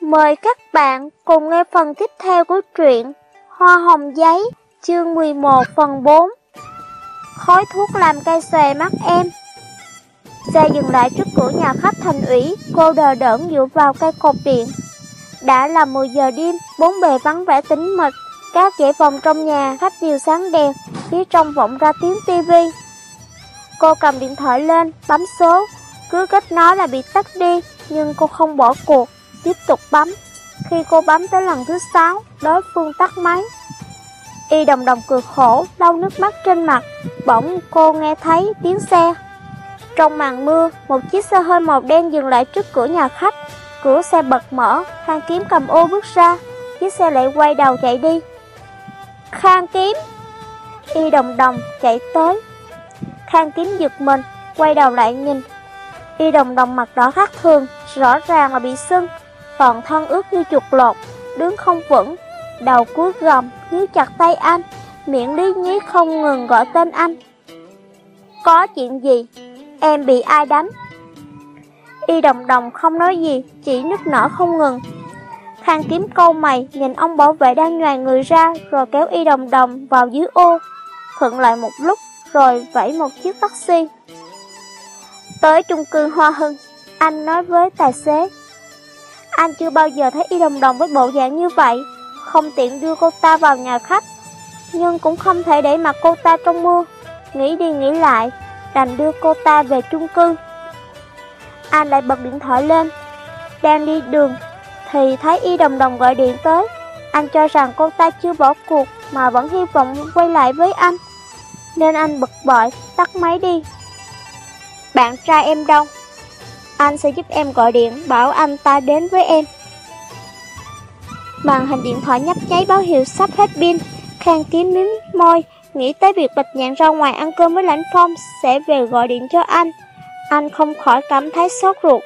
Mời các bạn cùng nghe phần tiếp theo của truyện Hoa hồng giấy, chương 11 phần 4 Khói thuốc làm cây xòe mắt em Xe dừng lại trước cửa nhà khách thành ủy, cô đờ đẫn dựa vào cây cột điện. Đã là 10 giờ đêm, bốn bề vắng vẻ tính mịch, các dãy phòng trong nhà khách đều sáng đèn, phía trong vọng ra tiếng tivi. Cô cầm điện thoại lên, bấm số, cứ kết nói là bị tắt đi, nhưng cô không bỏ cuộc, tiếp tục bấm. Khi cô bấm tới lần thứ sáu, đối phương tắt máy. Y đồng đồng cười khổ, lau nước mắt trên mặt, bỗng cô nghe thấy tiếng xe. Trong màn mưa, một chiếc xe hơi màu đen dừng lại trước cửa nhà khách. Cửa xe bật mở, Khang Kiếm cầm ô bước ra, chiếc xe lại quay đầu chạy đi. Khang Kiếm! Y đồng đồng chạy tới. Khang Kiếm giật mình, quay đầu lại nhìn. Y đồng đồng mặt đỏ khác thường, rõ ràng là bị sưng, toàn thân ướt như chuột lột, đứng không vững, đầu cúi gầm, níu chặt tay anh, miệng lý nhí không ngừng gọi tên anh. Có chuyện gì? Em bị ai đánh? Y đồng đồng không nói gì, chỉ nức nở không ngừng. Thang kiếm câu mày, nhìn ông bảo vệ đang nhòi người ra, rồi kéo y đồng đồng vào dưới ô. Khựng lại một lúc, rồi vẫy một chiếc taxi. Tới trung cư Hoa Hưng, anh nói với tài xế. Anh chưa bao giờ thấy y đồng đồng với bộ dạng như vậy, không tiện đưa cô ta vào nhà khách, nhưng cũng không thể để mặc cô ta trong mưa. Nghĩ đi nghĩ lại, đành đưa cô ta về chung cư. Anh lại bật điện thoại lên, đang đi đường thì thấy Y Đồng Đồng gọi điện tới. Anh cho rằng cô ta chưa bỏ cuộc mà vẫn hy vọng quay lại với anh. Nên anh bực bội, tắt máy đi. Bạn trai em đâu? Anh sẽ giúp em gọi điện bảo anh ta đến với em. Màn hình điện thoại nhấp nháy báo hiệu sắp hết pin. Khang kiếm miếm môi, Nghĩ tới việc Bạch Nhạn ra ngoài ăn cơm với Lãnh Phong sẽ về gọi điện cho anh. Anh không khỏi cảm thấy sốt ruột.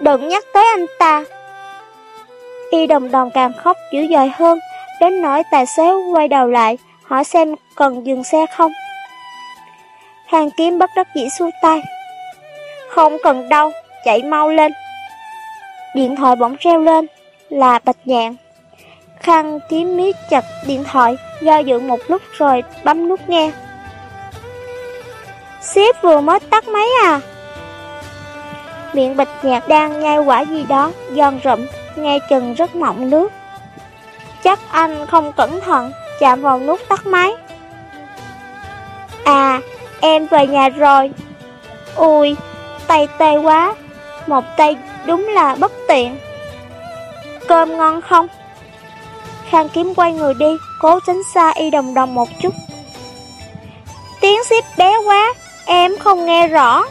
Đừng nhắc tới anh ta. Y đồng đồng càng khóc dữ dội hơn, đến nỗi tài xế quay đầu lại, hỏi xem cần dừng xe không. Hàng kiếm bất đắc dĩ xua tay. Không cần đâu, chạy mau lên. Điện thoại bỗng reo lên, là Bạch Nhạn. Khăn kiếm miết chặt điện thoại, do dự một lúc rồi bấm nút nghe. Sếp vừa mới tắt máy à? Miệng bạch nhạc đang nhai quả gì đó, giòn rụm, nghe chừng rất mọng nước. Chắc anh không cẩn thận, chạm vào nút tắt máy. À, em về nhà rồi. Ui, tay tê quá, một tay đúng là bất tiện. Cơm ngon không? Khang kiếm quay người đi, cố tránh xa y đồng đồng một chút. Tiếng xếp bé quá, em không nghe rõ.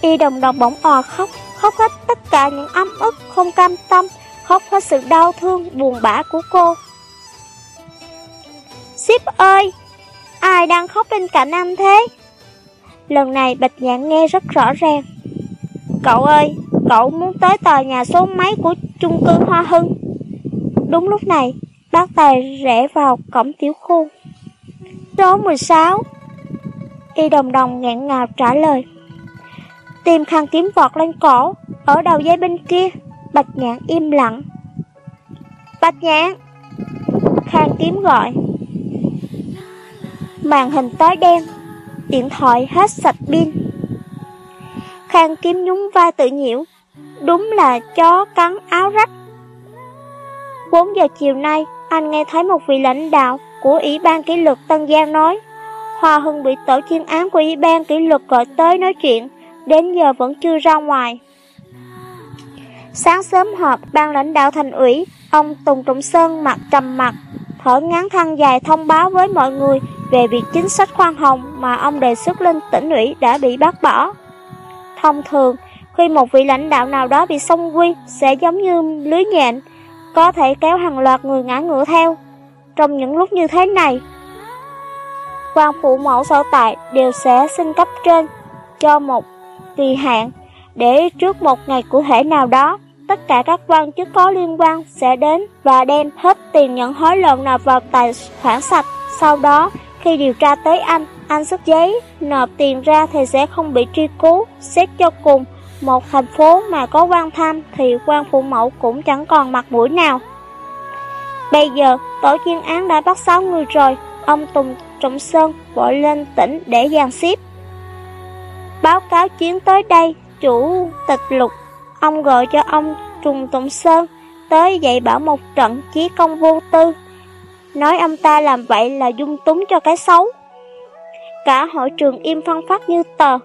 Y đồng đồng bỗng ò khóc, khóc hết tất cả những âm ức, không cam tâm, khóc hết sự đau thương, buồn bã của cô. Ship ơi, ai đang khóc bên cạnh anh thế? Lần này Bạch Nhạn nghe rất rõ ràng. Cậu ơi, cậu muốn tới tòa nhà số mấy của chung cư Hoa Hưng? Đúng lúc này, bác tài rẽ vào cổng tiểu khu. Số 16 Y đồng đồng ngẹn ngào trả lời. Tìm khăn kiếm vọt lên cổ, ở đầu dây bên kia, Bạch Nhạn im lặng. Bạch Nhạn! Khang kiếm gọi. Màn hình tối đen, điện thoại hết sạch pin. Khang kiếm nhúng vai tự nhiễu, đúng là chó cắn áo rách. 4 giờ chiều nay, anh nghe thấy một vị lãnh đạo của Ủy ban kỷ luật Tân Giang nói Hòa Hưng bị tổ chuyên án của Ủy ban kỷ luật gọi tới nói chuyện, đến giờ vẫn chưa ra ngoài. Sáng sớm họp ban lãnh đạo thành ủy, ông Tùng Trọng Sơn mặt trầm mặt, thở ngắn thăng dài thông báo với mọi người về việc chính sách khoan hồng mà ông đề xuất lên tỉnh ủy đã bị bác bỏ. Thông thường, khi một vị lãnh đạo nào đó bị xông quy sẽ giống như lưới nhện, có thể kéo hàng loạt người ngã ngựa theo. Trong những lúc như thế này, quan phụ mẫu sở tại đều sẽ xin cấp trên cho một kỳ hạn để trước một ngày cụ thể nào đó, tất cả các quan chức có liên quan sẽ đến và đem hết tiền nhận hối lộ nộp vào tài khoản sạch. Sau đó, khi điều tra tới anh, anh xuất giấy, nộp tiền ra thì sẽ không bị truy cứu, xét cho cùng. Một thành phố mà có quan tham thì quan phụ mẫu cũng chẳng còn mặt mũi nào. Bây giờ, tổ chuyên án đã bắt 6 người rồi, ông Tùng Trọng Sơn gọi lên tỉnh để dàn xếp. Báo cáo chuyến tới đây, chủ tịch lục, ông gọi cho ông Trùng Trọng Sơn tới dạy bảo một trận chí công vô tư. Nói ông ta làm vậy là dung túng cho cái xấu. Cả hội trường im phân phát như tờ.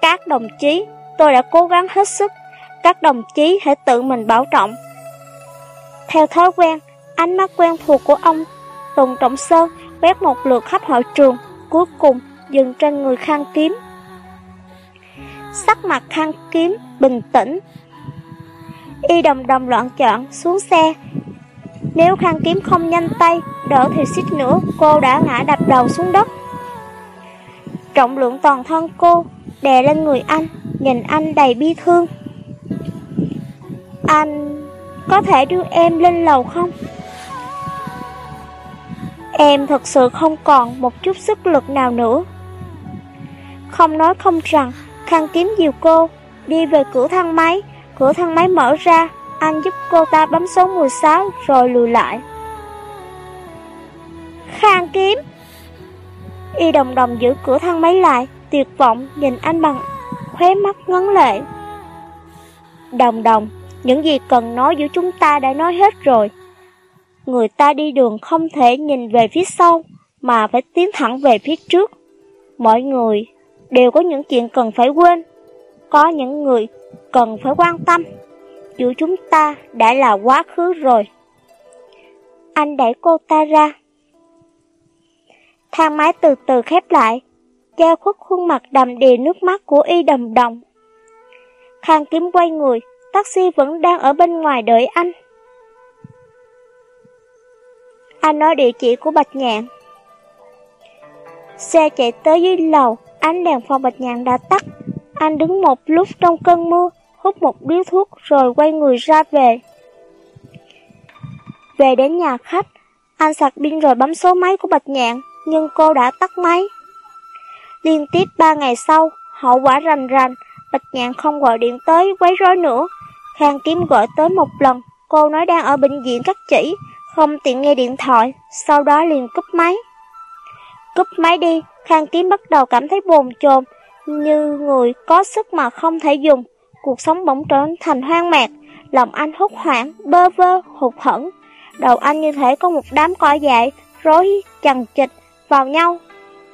Các đồng chí, tôi đã cố gắng hết sức. Các đồng chí hãy tự mình bảo trọng. Theo thói quen, ánh mắt quen thuộc của ông Tùng Trọng Sơn quét một lượt khắp hội trường, cuối cùng dừng trên người khăn kiếm. Sắc mặt khăn kiếm bình tĩnh. Y đồng đồng loạn chọn xuống xe. Nếu khăn kiếm không nhanh tay, đỡ thì xích nữa, cô đã ngã đập đầu xuống đất. Trọng lượng toàn thân cô đè lên người anh, nhìn anh đầy bi thương. Anh có thể đưa em lên lầu không? Em thật sự không còn một chút sức lực nào nữa. Không nói không rằng, khăn kiếm dìu cô, đi về cửa thang máy, cửa thang máy mở ra, anh giúp cô ta bấm số 16 rồi lùi lại. Khang kiếm Y đồng đồng giữ cửa thang máy lại, tuyệt vọng nhìn anh bằng khóe mắt ngấn lệ. Đồng đồng, những gì cần nói giữa chúng ta đã nói hết rồi. Người ta đi đường không thể nhìn về phía sau, mà phải tiến thẳng về phía trước. Mọi người đều có những chuyện cần phải quên, có những người cần phải quan tâm. Giữa chúng ta đã là quá khứ rồi. Anh đẩy cô ta ra. Thang máy từ từ khép lại, che khuất khuôn mặt đầm đìa nước mắt của y đầm đồng. Khang kiếm quay người, taxi vẫn đang ở bên ngoài đợi anh. Anh nói địa chỉ của Bạch Nhạn. Xe chạy tới dưới lầu, ánh đèn phòng Bạch Nhạn đã tắt. Anh đứng một lúc trong cơn mưa, hút một điếu thuốc rồi quay người ra về. Về đến nhà khách, anh sạc pin rồi bấm số máy của Bạch Nhạn, nhưng cô đã tắt máy. Liên tiếp ba ngày sau, hậu quả rành rành, Bạch Nhạn không gọi điện tới quấy rối nữa. Khang Kiếm gọi tới một lần, cô nói đang ở bệnh viện cắt chỉ, không tiện nghe điện thoại, sau đó liền cúp máy. Cúp máy đi, Khang Kiếm bắt đầu cảm thấy bồn chồn, như người có sức mà không thể dùng. Cuộc sống bỗng trở thành hoang mạc, lòng anh hốt hoảng, bơ vơ, hụt hẫng. Đầu anh như thể có một đám cỏ dại, rối chằng chịch vào nhau.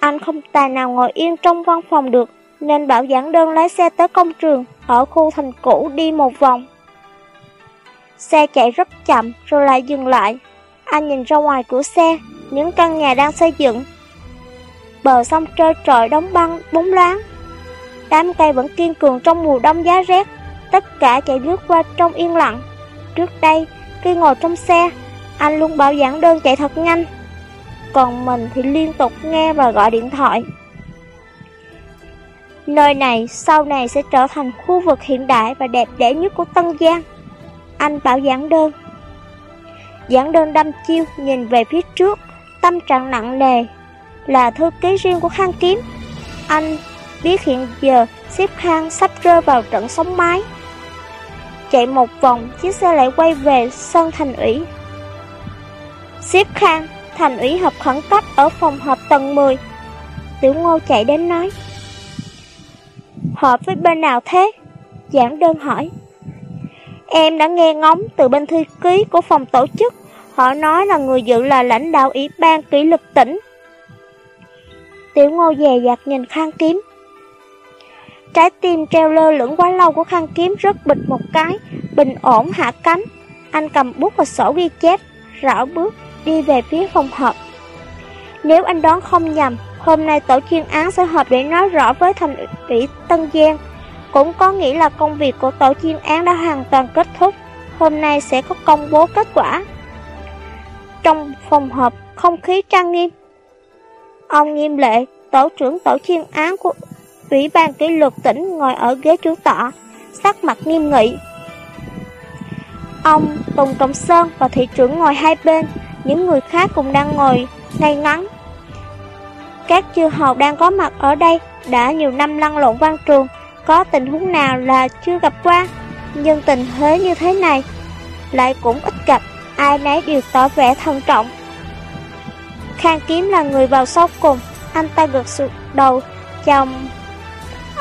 Anh không tài nào ngồi yên trong văn phòng được, nên bảo giảng đơn lái xe tới công trường, ở khu thành cũ đi một vòng. Xe chạy rất chậm rồi lại dừng lại. Anh nhìn ra ngoài cửa xe, những căn nhà đang xây dựng. Bờ sông trơ trọi đóng băng, bóng loáng. Đám cây vẫn kiên cường trong mùa đông giá rét, tất cả chạy lướt qua trong yên lặng. Trước đây, khi ngồi trong xe, anh luôn bảo giảng đơn chạy thật nhanh. Còn mình thì liên tục nghe và gọi điện thoại. Nơi này sau này sẽ trở thành khu vực hiện đại và đẹp đẽ nhất của Tân Giang. Anh bảo giảng đơn. Giảng đơn đâm chiêu nhìn về phía trước, tâm trạng nặng nề. Là thư ký riêng của Khang Kiếm. Anh biết hiện giờ xếp Khang sắp rơi vào trận sóng mái. Chạy một vòng, chiếc xe lại quay về sân thành ủy. Xếp Khang, thành ủy họp khẩn cấp ở phòng họp tầng 10. Tiểu Ngô chạy đến nói. Họp với bên nào thế? Giảng đơn hỏi. Em đã nghe ngóng từ bên thư ký của phòng tổ chức, họ nói là người dự là lãnh đạo ủy ban kỷ luật tỉnh. Tiểu ngô dè dặt nhìn khang kiếm. Trái tim treo lơ lửng quá lâu của khang kiếm rất bịch một cái, bình ổn hạ cánh. Anh cầm bút và sổ ghi chép, rảo bước, đi về phía phòng họp. Nếu anh đoán không nhầm, hôm nay tổ chuyên án sẽ họp để nói rõ với thành ủy Tân Giang cũng có nghĩa là công việc của tổ chuyên án đã hoàn toàn kết thúc, hôm nay sẽ có công bố kết quả. Trong phòng họp, không khí trang nghiêm. Ông Nghiêm Lệ, tổ trưởng tổ chuyên án của Ủy ban kỷ luật tỉnh ngồi ở ghế chủ tọa, sắc mặt nghiêm nghị. Ông Tùng Trọng Sơn và thị trưởng ngồi hai bên, những người khác cũng đang ngồi ngay ngắn. Các chư hầu đang có mặt ở đây đã nhiều năm lăn lộn văn trường, có tình huống nào là chưa gặp qua, nhưng tình thế như thế này lại cũng ít gặp, ai nấy đều tỏ vẻ thân trọng. Khang Kiếm là người vào sau cùng, anh ta gật đầu, chồng.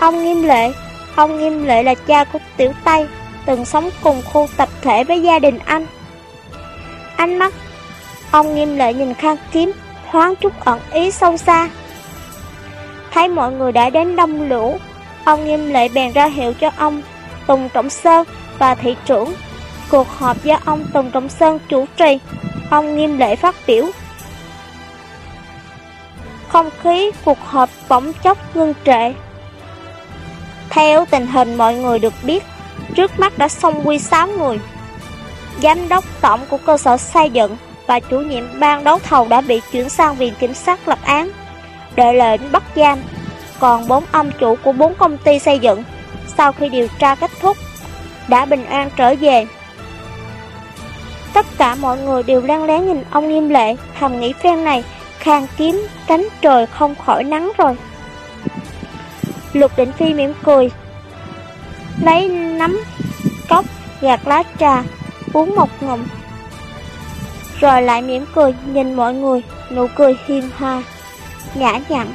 Ông Nghiêm Lệ, ông Nghiêm Lệ là cha của Tiểu Tây, từng sống cùng khu tập thể với gia đình anh. Ánh mắt, ông Nghiêm Lệ nhìn Khang Kiếm, thoáng chút ẩn ý sâu xa. Thấy mọi người đã đến đông lũ, ông Nghiêm Lệ bèn ra hiệu cho ông Tùng Trọng Sơn và thị trưởng. Cuộc họp do ông Tùng Trọng Sơn chủ trì, ông Nghiêm Lệ phát biểu. Không khí cuộc họp bỗng chốc ngưng trệ. Theo tình hình mọi người được biết, trước mắt đã xong quy 6 người. Giám đốc tổng của cơ sở xây dựng và chủ nhiệm ban đấu thầu đã bị chuyển sang viện kiểm sát lập án, đợi lệnh bắt giam. Còn bốn ông chủ của bốn công ty xây dựng, sau khi điều tra kết thúc, đã bình an trở về. Tất cả mọi người đều lén lén nhìn ông nghiêm lệ, thầm nghĩ phen này, khang kiếm, tránh trời không khỏi nắng rồi. Lục định phi mỉm cười, lấy nắm cốc, gạt lá trà, uống một ngụm. Rồi lại mỉm cười nhìn mọi người, nụ cười hiền hòa, nhã nhặn.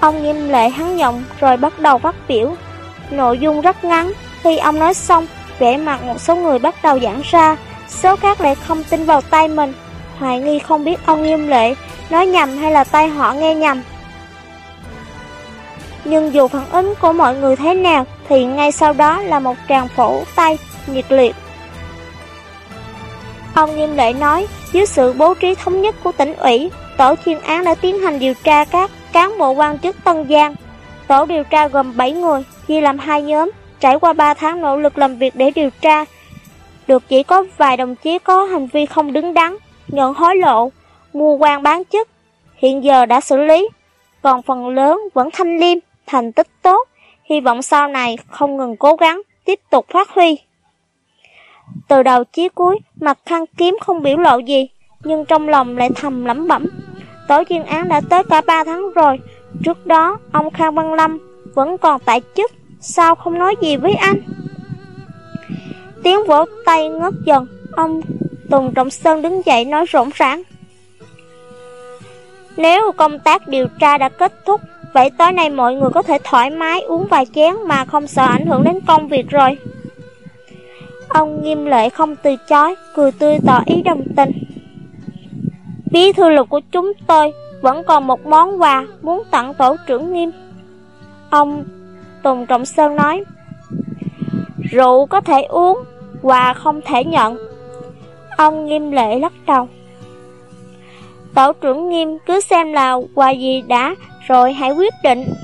Ông nghiêm lệ hắn giọng rồi bắt đầu phát biểu. Nội dung rất ngắn, khi ông nói xong, vẻ mặt một số người bắt đầu giãn ra, số khác lại không tin vào tay mình, hoài nghi không biết ông nghiêm lệ nói nhầm hay là tay họ nghe nhầm. Nhưng dù phản ứng của mọi người thế nào thì ngay sau đó là một tràng phổ tay nhiệt liệt. Ông Nghiêm Lệ nói, dưới sự bố trí thống nhất của tỉnh ủy, tổ chuyên án đã tiến hành điều tra các cán bộ quan chức Tân Giang. Tổ điều tra gồm 7 người, chia làm hai nhóm, trải qua 3 tháng nỗ lực làm việc để điều tra. Được chỉ có vài đồng chí có hành vi không đứng đắn, nhận hối lộ, mua quan bán chức, hiện giờ đã xử lý, còn phần lớn vẫn thanh liêm, thành tích tốt, hy vọng sau này không ngừng cố gắng, tiếp tục phát huy. Từ đầu chí cuối, mặt khăn kiếm không biểu lộ gì, nhưng trong lòng lại thầm lẩm bẩm. Tối chuyên án đã tới cả 3 tháng rồi, trước đó ông Khang Văn Lâm vẫn còn tại chức, sao không nói gì với anh? Tiếng vỗ tay ngớt dần, ông Tùng Trọng Sơn đứng dậy nói rỗng ràng. Nếu công tác điều tra đã kết thúc, vậy tối nay mọi người có thể thoải mái uống vài chén mà không sợ ảnh hưởng đến công việc rồi. Ông nghiêm lệ không từ chối, cười tươi tỏ ý đồng tình. Bí thư lục của chúng tôi vẫn còn một món quà muốn tặng tổ trưởng nghiêm. Ông Tùng Trọng Sơn nói, Rượu có thể uống, quà không thể nhận. Ông nghiêm lệ lắc đầu. Tổ trưởng nghiêm cứ xem là quà gì đã, rồi hãy quyết định.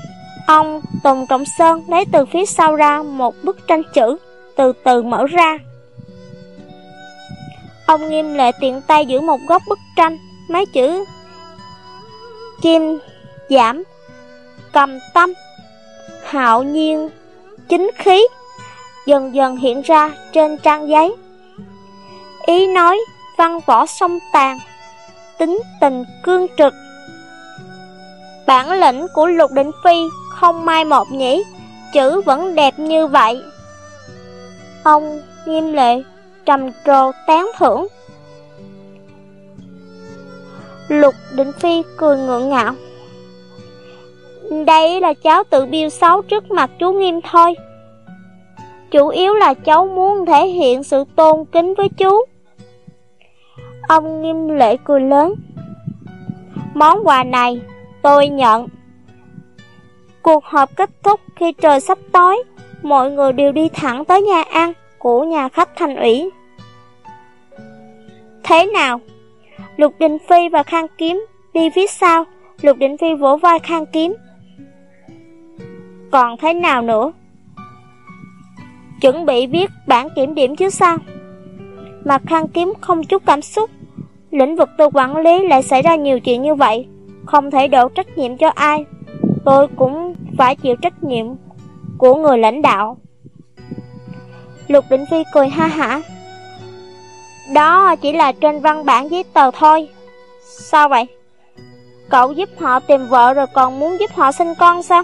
Ông Tùng Trọng Sơn lấy từ phía sau ra một bức tranh chữ từ từ mở ra. Ông nghiêm lệ tiện tay giữ một góc bức tranh, mấy chữ Kim, giảm, cầm tâm, hạo nhiên, chính khí, dần dần hiện ra trên trang giấy. Ý nói, văn võ song tàn, tính tình cương trực. Bản lĩnh của Lục Định Phi không mai một nhỉ, chữ vẫn đẹp như vậy. Ông nghiêm lệ, trầm trồ tán thưởng. Lục Định Phi cười ngượng ngạo. Đây là cháu tự biêu xấu trước mặt chú Nghiêm thôi. Chủ yếu là cháu muốn thể hiện sự tôn kính với chú. Ông Nghiêm lệ cười lớn. Món quà này tôi nhận. Cuộc họp kết thúc khi trời sắp tối, mọi người đều đi thẳng tới nhà ăn của nhà khách thành ủy. Thế nào? Lục Đình Phi và Khang Kiếm đi phía sau, Lục Đình Phi vỗ vai Khang Kiếm. Còn thế nào nữa? Chuẩn bị viết bản kiểm điểm chứ sao? Mặt Khang Kiếm không chút cảm xúc. Lĩnh vực tôi quản lý lại xảy ra nhiều chuyện như vậy, không thể đổ trách nhiệm cho ai. Tôi cũng phải chịu trách nhiệm của người lãnh đạo. Lục Định Phi cười ha hả. Đó chỉ là trên văn bản giấy tờ thôi. Sao vậy? Cậu giúp họ tìm vợ rồi còn muốn giúp họ sinh con sao?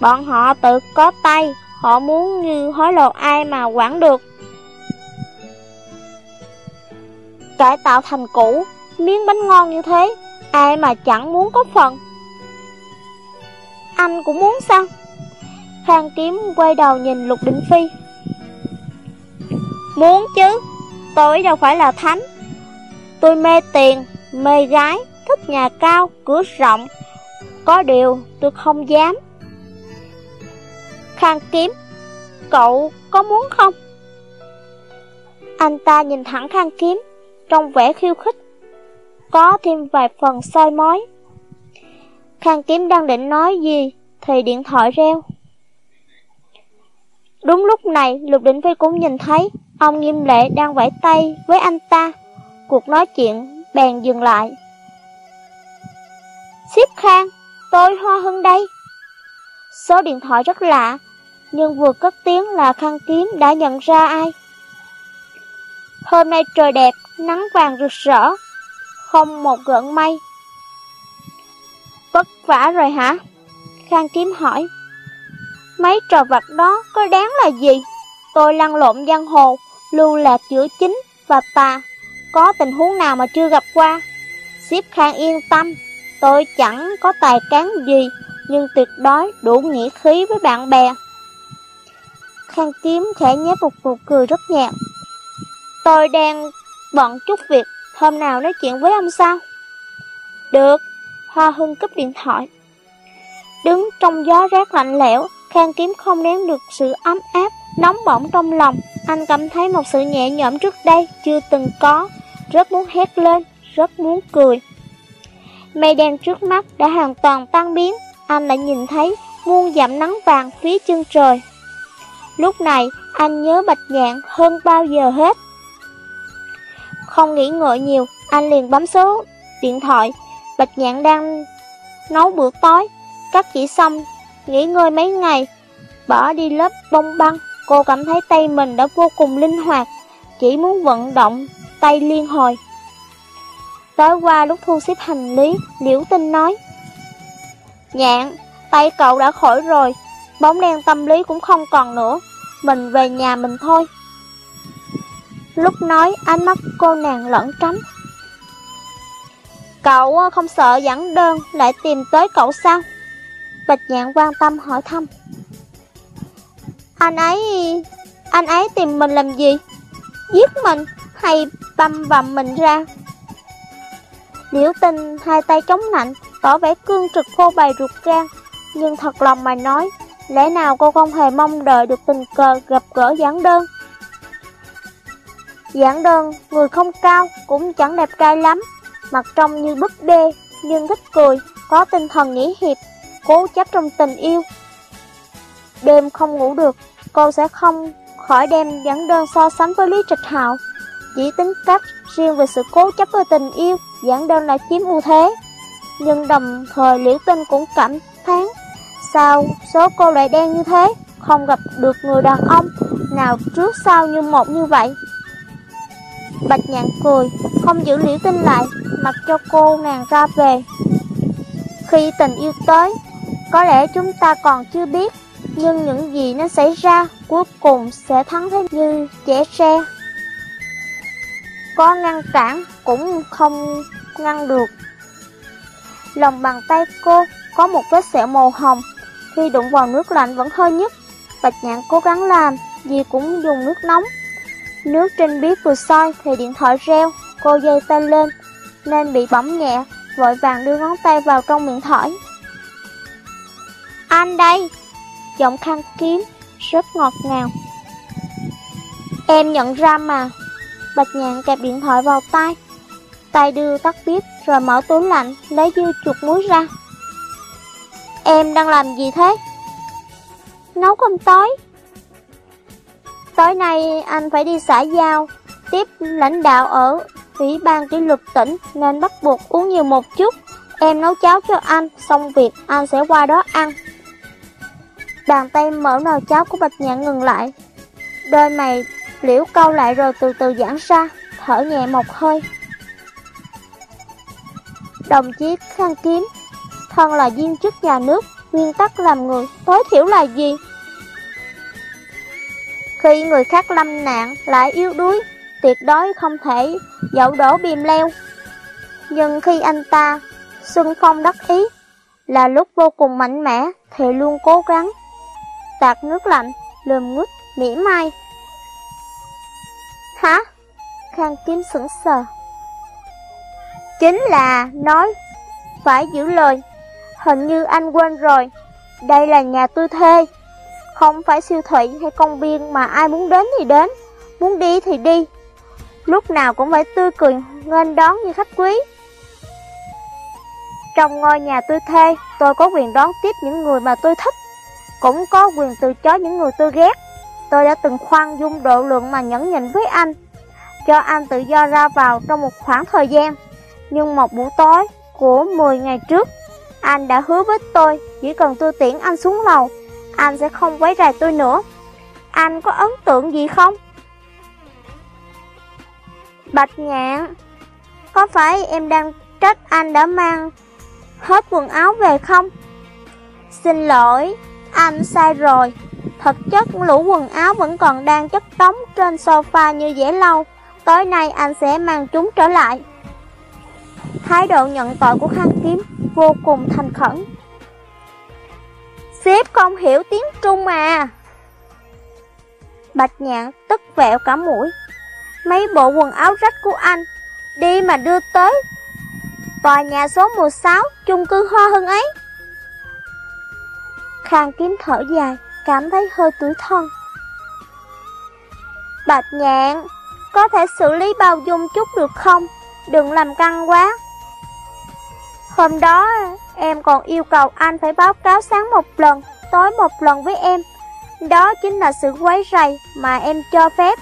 Bọn họ tự có tay, họ muốn như hối lộ ai mà quản được. Cải tạo thành cũ, miếng bánh ngon như thế, ai mà chẳng muốn có phần. Anh cũng muốn sao? Khang kiếm quay đầu nhìn Lục Định Phi. Muốn chứ, tôi đâu phải là thánh. Tôi mê tiền, mê gái, thích nhà cao, cửa rộng. Có điều tôi không dám. Khang kiếm, cậu có muốn không? Anh ta nhìn thẳng Khang kiếm, trong vẻ khiêu khích. Có thêm vài phần soi mói. Khang kiếm đang định nói gì thì điện thoại reo. Đúng lúc này, Lục Định Phi cũng nhìn thấy ông Nghiêm Lệ đang vẫy tay với anh ta. Cuộc nói chuyện bèn dừng lại. Xếp Khang, tôi Hoa Hưng đây. Số điện thoại rất lạ, nhưng vừa cất tiếng là Khang Kiếm đã nhận ra ai. Hôm nay trời đẹp, nắng vàng rực rỡ, không một gợn mây. Vất vả rồi hả? Khang Kiếm hỏi. Mấy trò vặt đó có đáng là gì? Tôi lăn lộn giang hồ, lưu lạc giữa chính và tà. Có tình huống nào mà chưa gặp qua? Xếp Khang yên tâm, tôi chẳng có tài cán gì, nhưng tuyệt đối đủ nghĩa khí với bạn bè. Khang Kiếm khẽ nhếch một nụ cười rất nhạt. Tôi đang bận chút việc, hôm nào nói chuyện với ông sao? Được, Hoa Hưng cấp điện thoại. Đứng trong gió rét lạnh lẽo, Khang Kiếm không nén được sự ấm áp, nóng bỏng trong lòng. Anh cảm thấy một sự nhẹ nhõm trước đây chưa từng có, rất muốn hét lên, rất muốn cười. Mây đen trước mắt đã hoàn toàn tan biến, anh đã nhìn thấy muôn dặm nắng vàng phía chân trời. Lúc này, anh nhớ Bạch Nhạn hơn bao giờ hết. Không nghĩ ngợi nhiều, anh liền bấm số điện thoại. Bạch Nhạn đang nấu bữa tối, cắt chỉ xong, nghỉ ngơi mấy ngày, bỏ đi lớp bông băng. Cô cảm thấy tay mình đã vô cùng linh hoạt, chỉ muốn vận động, tay liên hồi. Tối qua lúc thu xếp hành lý, Liễu Tinh nói Nhạn, tay cậu đã khỏi rồi, bóng đen tâm lý cũng không còn nữa, mình về nhà mình thôi. Lúc nói, ánh mắt cô nàng lẫn tránh. Cậu ờ, không sợ dẫn đơn lại tìm tới cậu sao? Bạch nhạn quan tâm hỏi thăm. Anh ấy... anh ấy tìm mình làm gì? Giết mình hay băm vằm mình ra? Liễu tinh hai tay chống nạnh, tỏ vẻ cương trực phô bày ruột gan. Nhưng thật lòng mà nói, lẽ nào cô không hề mong đợi được tình cờ gặp gỡ giảng đơn? Giảng đơn, người không cao, cũng chẳng đẹp trai lắm, mặt trông như bức đê, nhưng thích cười, có tinh thần nghĩ hiệp, cố chấp trong tình yêu. Đêm không ngủ được, cô sẽ không khỏi đem giảng đơn so sánh với Lý Trịch Hạo. Chỉ tính cách riêng về sự cố chấp với tình yêu, giảng đơn là chiếm ưu thế. Nhưng đồng thời Liễu Tinh cũng cảm thán, sao số cô lại đen như thế, không gặp được người đàn ông nào trước sau như một như vậy. Bạch nhạn cười, không giữ Liễu Tinh lại, mặc cho cô nàng ra về. Khi tình yêu tới, có lẽ chúng ta còn chưa biết, nhưng những gì nó xảy ra cuối cùng sẽ thắng thế như trẻ xe. Có ngăn cản cũng không ngăn được. Lòng bàn tay cô có một vết sẹo màu hồng, khi đụng vào nước lạnh vẫn hơi nhức. Bạch nhạn cố gắng làm, gì cũng dùng nước nóng. Nước trên bếp vừa soi thì điện thoại reo, cô dây tay lên, nên bị bỏng nhẹ, vội vàng đưa ngón tay vào trong miệng thoại Anh đây! Giọng khăn kiếm, rất ngọt ngào. Em nhận ra mà. Bạch nhạn kẹp điện thoại vào tay. Tay đưa tắt bếp rồi mở tủ lạnh, lấy dưa chuột muối ra. Em đang làm gì thế? Nấu cơm tối. Tối nay anh phải đi xã giao, tiếp lãnh đạo ở Ủy ban kỷ luật tỉnh nên bắt buộc uống nhiều một chút. Em nấu cháo cho anh, xong việc anh sẽ qua đó ăn. Bàn tay mở nồi cháo của Bạch Nhạn ngừng lại. Đôi mày liễu câu lại rồi từ từ giãn ra, thở nhẹ một hơi. Đồng chí Khang Kiếm, thân là viên chức nhà nước, Nguyên tắc làm người tối thiểu là gì? Khi người khác lâm nạn lại yếu đuối, tuyệt đối không thể dẫu đổ bìm leo. Nhưng khi anh ta xuân phong đắc ý, là lúc vô cùng mạnh mẽ thì luôn cố gắng. Tạt nước lạnh, lườm ngút, mỉa mai. Hả? Khang kiếm sững sờ. Chính là nói phải giữ lời. Hình như anh quên rồi. Đây là nhà tôi thuê. Không phải siêu thị hay công viên mà ai muốn đến thì đến, muốn đi thì đi. Lúc nào cũng phải tươi cười nghênh đón như khách quý. Trong ngôi nhà tôi thuê, tôi có quyền đón tiếp những người mà tôi thích, cũng có quyền từ chối những người tôi ghét. Tôi đã từng khoan dung độ lượng mà nhẫn nhịn với anh, cho anh tự do ra vào trong một khoảng thời gian. Nhưng một buổi tối của 10 ngày trước, anh đã hứa với tôi chỉ cần tôi tiễn anh xuống lầu, anh sẽ không quấy rầy tôi nữa. Anh có ấn tượng gì không? Bạch nhạn, có phải em đang trách anh đã mang hết quần áo về không? Xin lỗi, anh sai rồi. Thật chất lũ quần áo vẫn còn đang chất đóng trên sofa như dễ lâu. Tối nay anh sẽ mang chúng trở lại. Thái độ nhận tội của Khang Kiếm vô cùng thành khẩn. Sếp không hiểu tiếng Trung mà. Bạch nhạn tức vẹo cả mũi. Mấy bộ quần áo rách của anh, đi mà đưa tới. Tòa nhà số 16, chung cư Hoa Hưng ấy. Khang kiếm thở dài, cảm thấy hơi tủi thân. Bạch nhạn, có thể xử lý bao dung chút được không? Đừng làm căng quá. Hôm đó, em còn yêu cầu anh phải báo cáo sáng một lần, tối một lần với em. Đó chính là sự quấy rầy mà em cho phép.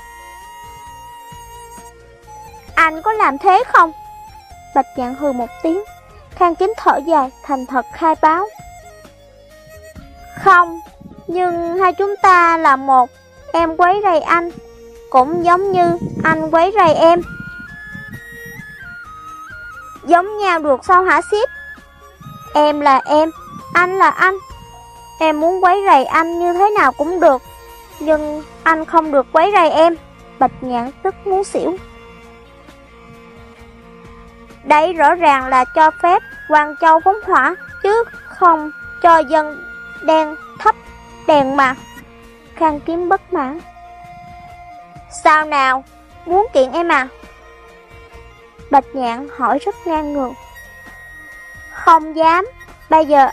Anh có làm thế không? Bạch nhạn hừ một tiếng, khang kiếm thở dài, thành thật khai báo. Không, nhưng hai chúng ta là một, em quấy rầy anh, cũng giống như anh quấy rầy em. Giống nhau được sao hả ship? Em là em, anh là anh. Em muốn quấy rầy anh như thế nào cũng được, nhưng anh không được quấy rầy em. Bạch nhãn tức muốn xỉu. Đấy rõ ràng là cho phép Hoàng Châu phóng hỏa, chứ không cho dân đen thấp đèn mà. Khang kiếm bất mãn. Sao nào, muốn kiện em à? Bạch nhạn hỏi rất ngang ngược. Không dám, bây giờ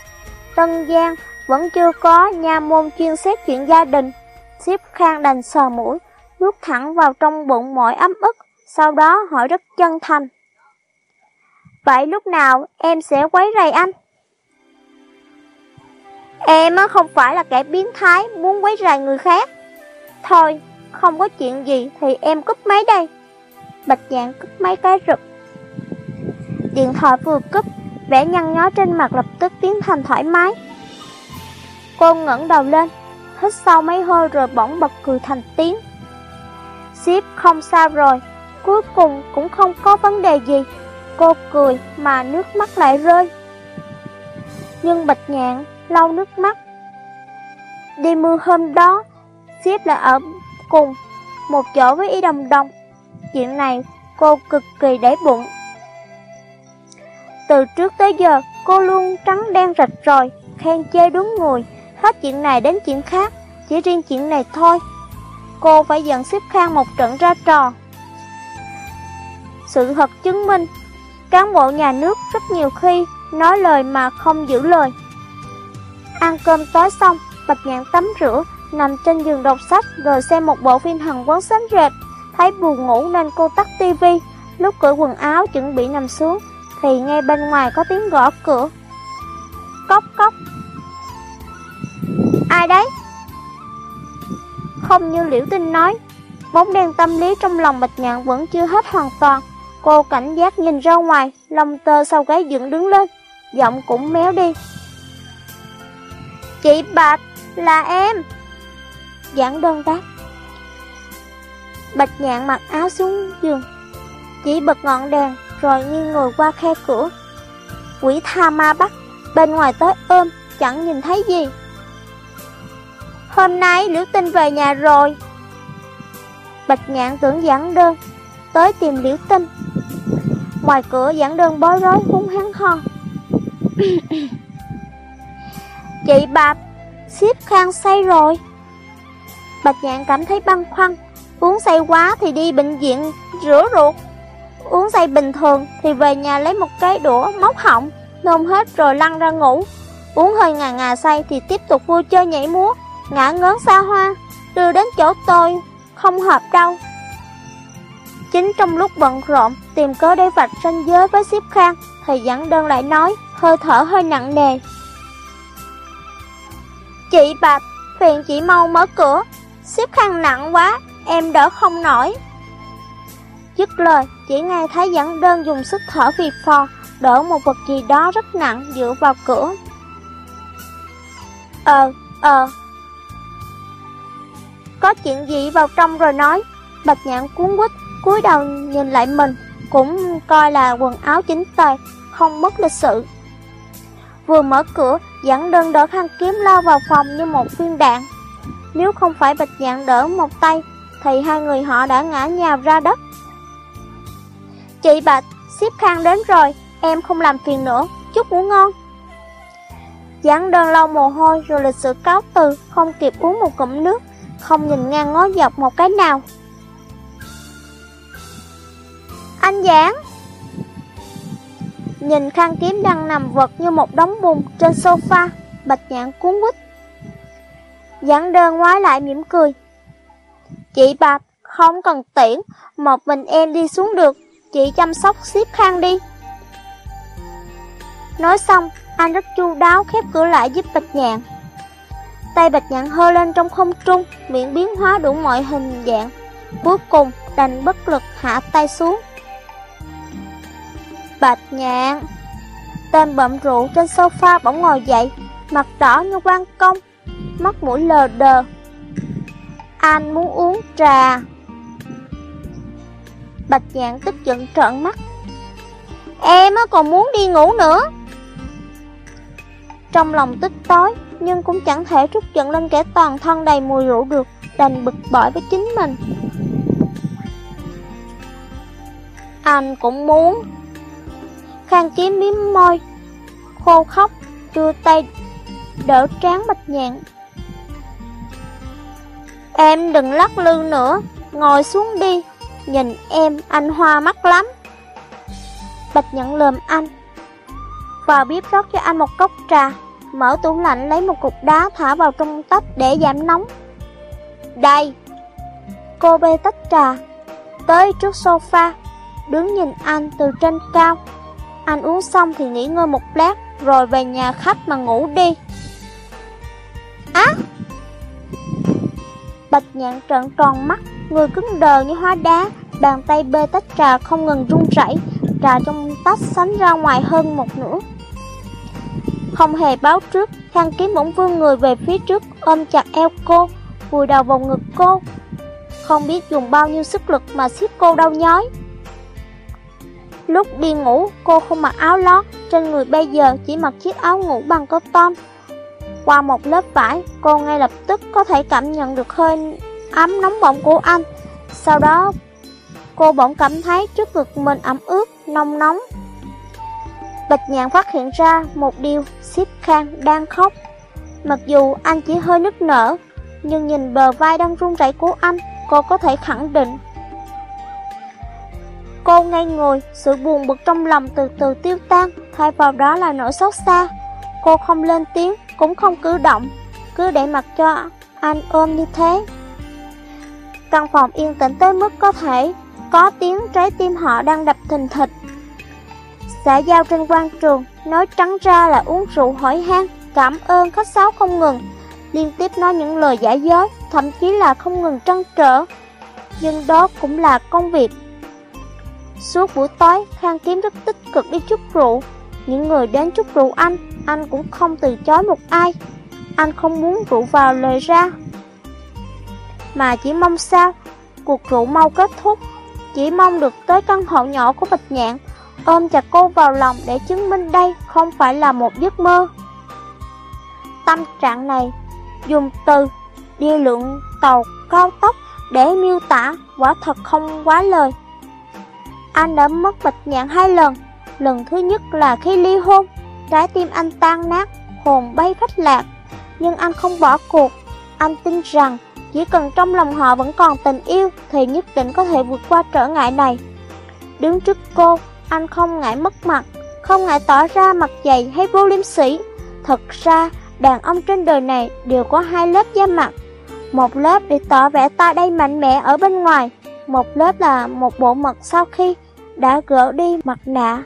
Tân Giang vẫn chưa có nha môn chuyên xét chuyện gia đình. Xếp khang đành sờ mũi, nuốt thẳng vào trong bụng mọi ấm ức, sau đó hỏi rất chân thành. Vậy lúc nào em sẽ quấy rầy anh? Em không phải là kẻ biến thái muốn quấy rầy người khác. Thôi, không có chuyện gì thì em cúp máy đây. Bạch dạng cúp máy cái rực. Điện thoại vừa cúp, vẻ nhăn nhó trên mặt lập tức biến thành thoải mái. Cô ngẩng đầu lên, hít sâu mấy hơi rồi bỗng bật cười thành tiếng. Ship không sao rồi, cuối cùng cũng không có vấn đề gì. Cô cười mà nước mắt lại rơi. Nhưng Bạch Nhạn lau nước mắt. Đi mưa hôm đó, Ship lại ở cùng một chỗ với Y Đồng Đồng. Chuyện này cô cực kỳ để bụng. Từ trước tới giờ, cô luôn trắng đen rạch rồi, khen chê đúng người, hết chuyện này đến chuyện khác, chỉ riêng chuyện này thôi. Cô phải dẫn xếp khang một trận ra trò. Sự thật chứng minh, cán bộ nhà nước rất nhiều khi nói lời mà không giữ lời. Ăn cơm tối xong, Bạch Nhạn tắm rửa, nằm trên giường đọc sách rồi xem một bộ phim Hàn Quốc sánh rệt. Thấy buồn ngủ nên cô tắt tivi, lúc cởi quần áo chuẩn bị nằm xuống, thì nghe bên ngoài có tiếng gõ cửa. Cốc cốc. Ai đấy? Không như liễu tinh nói, bóng đen tâm lý trong lòng Bạch Nhạn vẫn chưa hết hoàn toàn. Cô cảnh giác nhìn ra ngoài, lòng tơ sau gáy dựng đứng lên, giọng cũng méo đi. Chị Bạch, là em. Giảng đơn đáp. Bạch nhạn mặc áo xuống giường, chỉ bật ngọn đèn rồi nghiêng người qua khe cửa. Quỷ tha ma bắt, bên ngoài tới ôm, chẳng nhìn thấy gì. Hôm nay Liễu Tinh về nhà rồi. Bạch nhạn tưởng giảng đơn, tới tìm Liễu Tinh. Ngoài cửa giảng đơn bối rối hung hăng ho. Chị Bạch, xếp khang say rồi. Bạch nhạn cảm thấy băn khoăn, uống say quá thì đi bệnh viện rửa ruột. Uống say bình thường thì về nhà lấy một cái đũa móc họng, nôn hết rồi lăn ra ngủ. Uống hơi ngà ngà say thì tiếp tục vui chơi nhảy múa, ngã ngớn xa hoa, đưa đến chỗ tôi, không hợp đâu. Chính trong lúc bận rộn, tìm cớ để vạch ranh giới với xếp khang, thì dẫn đơn lại nói, hơi thở hơi nặng nề. Chị Bạch, phiền chị mau mở cửa, xếp khăn nặng quá, em đỡ không nổi. Dứt lời, chỉ nghe thấy dẫn đơn dùng sức thở vì phò, đỡ một vật gì đó rất nặng dựa vào cửa. Ờ, ờ. Có chuyện gì vào trong rồi nói, bạch nhãn cuốn quýt, cúi đầu nhìn lại mình, cũng coi là quần áo chính tề, không mất lịch sự. Vừa mở cửa, dẫn đơn đỡ khăn kiếm lao vào phòng như một viên đạn. Nếu không phải bạch nhạn đỡ một tay, thì hai người họ đã ngã nhào ra đất. Chị Bạch, xếp khăn đến rồi, em không làm phiền nữa, chúc ngủ ngon. Giảng đơn lau mồ hôi rồi lịch sự cáo từ, không kịp uống một cụm nước, không nhìn ngang ngó dọc một cái nào. Anh Giảng Nhìn khăn kiếm đang nằm vật như một đống bùn trên sofa, bạch nhãn cuốn quýt. Giảng đơn ngoái lại mỉm cười. Chị Bạch, không cần tiễn, một mình em đi xuống được, chị chăm sóc xếp khăn đi. Nói xong, anh rất chu đáo khép cửa lại giúp Bạch Nhạn. Tay Bạch Nhạn hơ lên trong không trung, miệng biến hóa đủ mọi hình dạng. Cuối cùng, đành bất lực hạ tay xuống. Bạch Nhạn Tên bậm rượu trên sofa bỗng ngồi dậy, mặt đỏ như quan công, mắt mũi lờ đờ. Anh muốn uống trà. Bạch Nhạn tức giận trợn mắt. Em còn muốn đi ngủ nữa. Trong lòng tức tối, nhưng cũng chẳng thể trút giận lên kẻ toàn thân đầy mùi rượu được, đành bực bội với chính mình. Anh cũng muốn. Khang kiếm miếm môi, khô khóc, đưa tay đỡ trán bạch nhạn. Em đừng lắc lư nữa, ngồi xuống đi, nhìn em anh hoa mắt lắm. Bạch nhận lườm anh, vào bếp rót cho anh một cốc trà, mở tủ lạnh lấy một cục đá thả vào trong tách để giảm nóng. Đây! Cô bê tách trà, tới trước sofa, đứng nhìn anh từ trên cao. Anh uống xong thì nghỉ ngơi một lát, rồi về nhà khách mà ngủ đi. Á! Bạch nhạn trợn tròn mắt, người cứng đờ như hóa đá, bàn tay bê tách trà không ngừng run rẩy, trà trong tách sánh ra ngoài hơn một nửa. Không hề báo trước, Khang Kiếm bỗng vươn người về phía trước, ôm chặt eo cô, vùi đầu vào ngực cô. Không biết dùng bao nhiêu sức lực mà siết cô đau nhói. Lúc đi ngủ, cô không mặc áo lót, trên người bây giờ chỉ mặc chiếc áo ngủ bằng cotton. Qua một lớp vải, cô ngay lập tức có thể cảm nhận được hơi ấm nóng bỏng của anh. Sau đó, cô bỗng cảm thấy trước ngực mình ẩm ướt, nông nóng. Bạch nhạn phát hiện ra một điều, Sip Khang đang khóc. Mặc dù anh chỉ hơi nức nở, nhưng nhìn bờ vai đang run rẩy của anh, cô có thể khẳng định Cô ngay ngồi, sự buồn bực trong lòng từ từ tiêu tan, thay vào đó là nỗi xót xa. Cô không lên tiếng, cũng không cử động, cứ để mặc cho anh ôm như thế. Căn phòng yên tĩnh tới mức có thể có tiếng trái tim họ đang đập thình thịch. Xã giao trên quan trường, nói trắng ra là uống rượu hỏi han, cảm ơn khách sáo không ngừng, liên tiếp nói những lời giả dối, thậm chí là không ngừng trăn trở. Nhưng đó cũng là công việc Suốt buổi tối, Khang Kiếm rất tích cực đi chúc rượu. Những người đến chúc rượu anh, anh cũng không từ chối một ai. Anh không muốn rượu vào lời ra. Mà chỉ mong sao, cuộc rượu mau kết thúc. Chỉ mong được tới căn hộ nhỏ của Bạch Nhạn, ôm chặt cô vào lòng để chứng minh đây không phải là một giấc mơ. tâm trạng này. Dùng từ đi lượng tàu cao tốc để miêu tả quả thật không quá lời. Anh đã mất bạch nhạn hai lần, lần thứ nhất là khi ly hôn, trái tim anh tan nát, hồn bay phách lạc. Nhưng anh không bỏ cuộc, anh tin rằng chỉ cần trong lòng họ vẫn còn tình yêu thì nhất định có thể vượt qua trở ngại này. Đứng trước cô, anh không ngại mất mặt, không ngại tỏ ra mặt dày hay vô liêm sỉ. Thật ra, đàn ông trên đời này đều có hai lớp da mặt. Một lớp để tỏ vẻ ta đây mạnh mẽ ở bên ngoài, một lớp là một bộ mặt sau khi đã gỡ đi mặt nạ